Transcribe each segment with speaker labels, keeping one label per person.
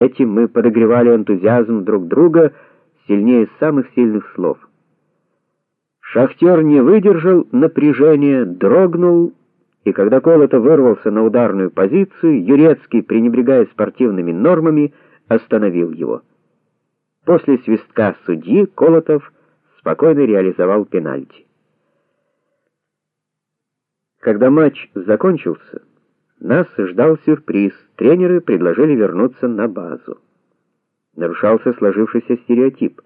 Speaker 1: Этим мы подогревали энтузиазм друг друга сильнее самых сильных слов. Шахтер не выдержал напряжения, дрогнул, и когда Колото вырвался на ударную позицию, Юрецкий, пренебрегая спортивными нормами, остановил его. После свистка судьи Колотов спокойно реализовал пенальти. Когда матч закончился, нас ждал сюрприз. Тренеры предложили вернуться на базу. Нарушался сложившийся стереотип.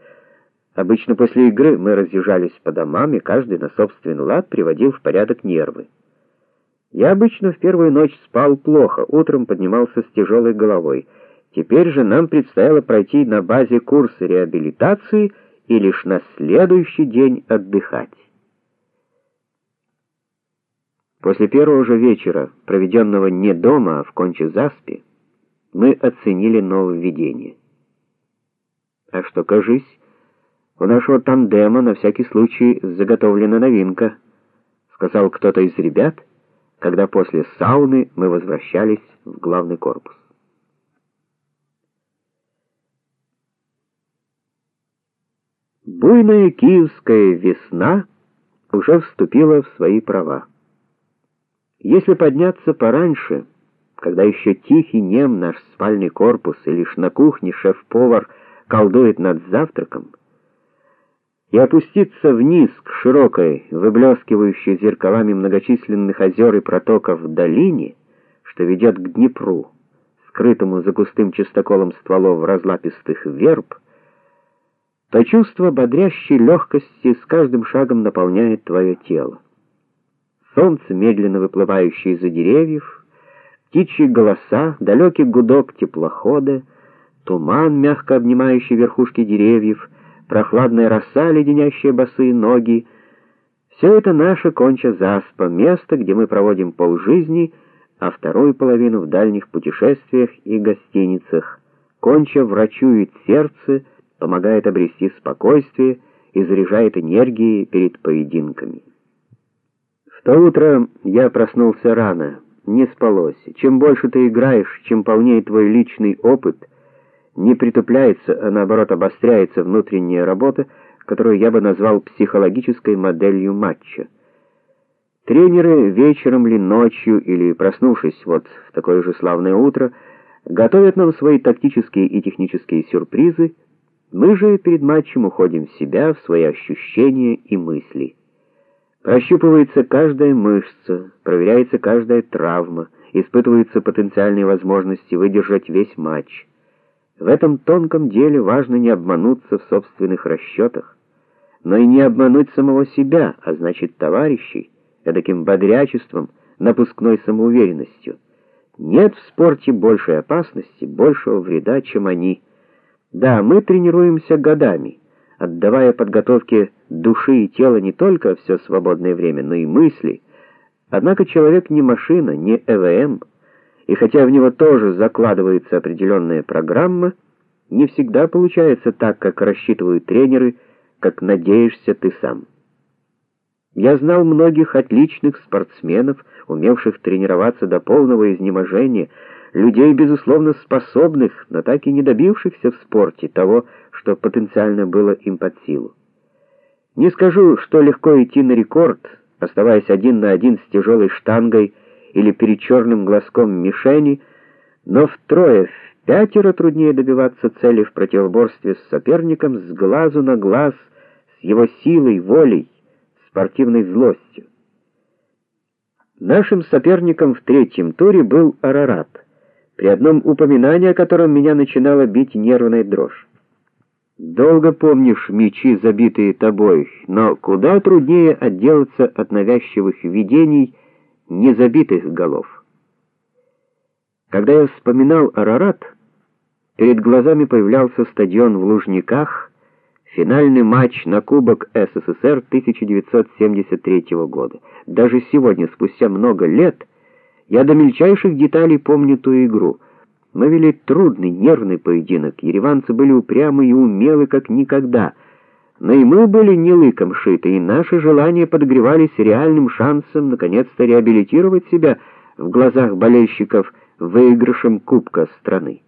Speaker 1: Обычно после игры мы разъезжались по домам, и каждый на собственный лад приводил в порядок нервы. Я обычно в первую ночь спал плохо, утром поднимался с тяжелой головой. Теперь же нам предстояло пройти на базе курс реабилитации и лишь на следующий день отдыхать. После первого же вечера, проведенного не дома, а в Конче-Заспе, мы оценили нововведение. А что, кажись, у нашего тандема на всякий случай заготовлена новинка, сказал кто-то из ребят, когда после сауны мы возвращались в главный корпус. Буйная киевская весна уже вступила в свои права. Если подняться пораньше, когда еще тихий нем наш спальный корпус и лишь на кухне шеф-повар колдует над завтраком, и опуститься вниз к широкой, выблескивающей зеркалами многочисленных озер и протоков долине, что ведет к Днепру, скрытому за густым чистоколом стволов разлапистых верб, то чувство бодрящей легкости с каждым шагом наполняет твое тело солнце, медленно выплывающее из-за деревьев, птичьи голоса, далекий гудок теплохода, туман, мягко обнимающий верхушки деревьев, прохладная роса, леденящая босые ноги. Все это наше конча заспа, место, где мы проводим полжизни, а вторую половину в дальних путешествиях и гостиницах. Конча врачует сердце, помогает обрести спокойствие и заряжает энергией перед поединками. В то утро я проснулся рано, не спалось. Чем больше ты играешь, чем полнее твой личный опыт, не притупляется, а наоборот обостряется внутренняя работа, которую я бы назвал психологической моделью матча. Тренеры вечером ли ночью или проснувшись вот в такое же славное утро готовят нам свои тактические и технические сюрпризы. Мы же перед матчем уходим в себя, в свои ощущения и мысли. Прощупывается каждая мышца, проверяется каждая травма, испытываются потенциальные возможности выдержать весь матч. В этом тонком деле важно не обмануться в собственных расчетах, но и не обмануть самого себя, а значит, товарищей, таким бодрячеством, напускной самоуверенностью. Нет в спорте большей опасности, большего вреда, чем они. Да, мы тренируемся годами отдавая подготовке души и тела не только все свободное время, но и мысли. Однако человек не машина, не ЭВМ, и хотя в него тоже закладывается определенная программа, не всегда получается так, как рассчитывают тренеры, как надеешься ты сам. Я знал многих отличных спортсменов, умевших тренироваться до полного изнеможения, людей, безусловно, способных, но так и не добившихся в спорте того, что потенциально было им под силу. Не скажу, что легко идти на рекорд, оставаясь один на один с тяжелой штангой или перед черным глазком мишени, но втрое, в пятеро труднее добиваться цели в противоборстве с соперником с глазу на глаз, с его силой, волей, спортивной злостью. Нашим соперником в третьем туре был Арарат при одном упоминании о котором меня начинала бить нервная дрожь. Долго помнишь мечи, забитые тобой, но куда труднее отделаться от навязчивых видений незабитых голов. Когда я вспоминал Арарат, перед глазами появлялся стадион в Лужниках, финальный матч на Кубок СССР 1973 года. Даже сегодня, спустя много лет, я до мельчайших деталей помню ту игру. Мы вели трудный, нервный поединок. Ереванцы были упрямы и умелы как никогда. Но и мы были не лыком шиты, и наши желания подогревались реальным шансом наконец-то реабилитировать себя в глазах болельщиков выигрышем Кубка страны.